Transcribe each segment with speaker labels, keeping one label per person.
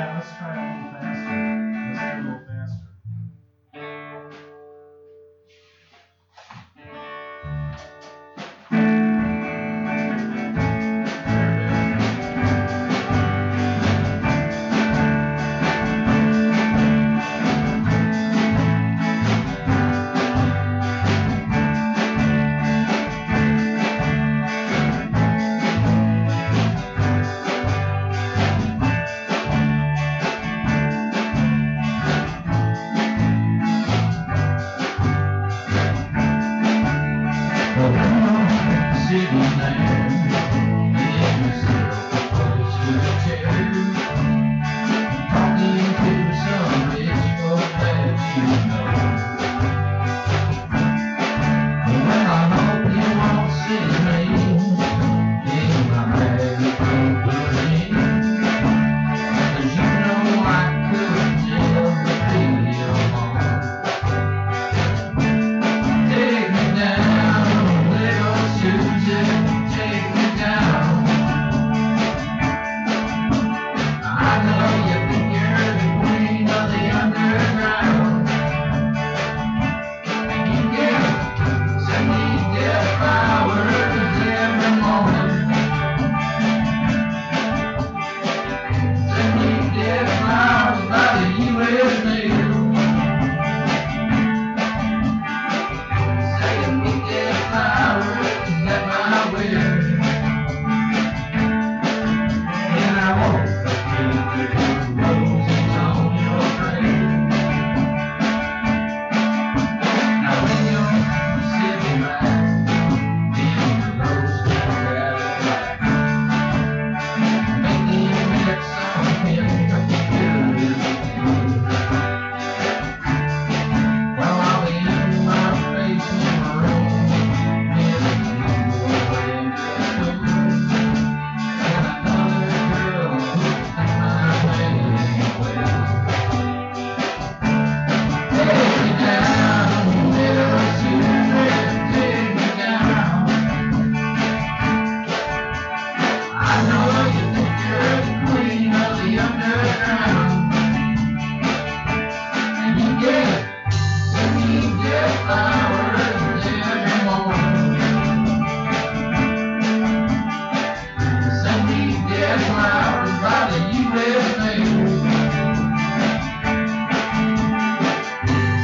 Speaker 1: Yeah, let's try it a faster. Let's do a little
Speaker 2: see my name. You see the first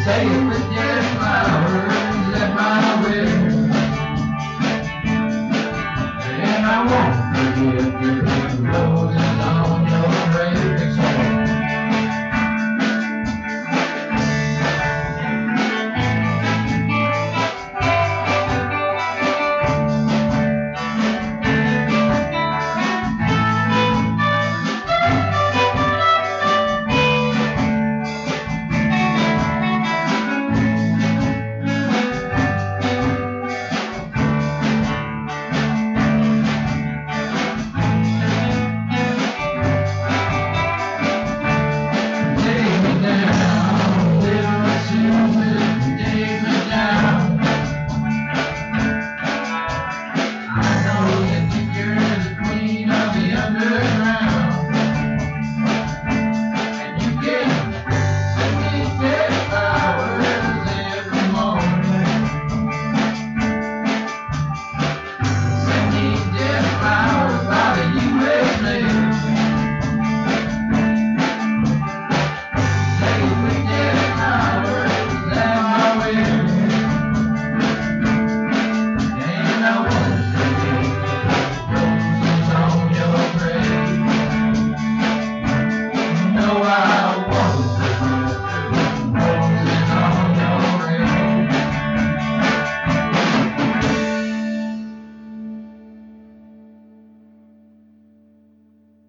Speaker 2: say it with your flowers words at my will. And I won't forget you, Lord.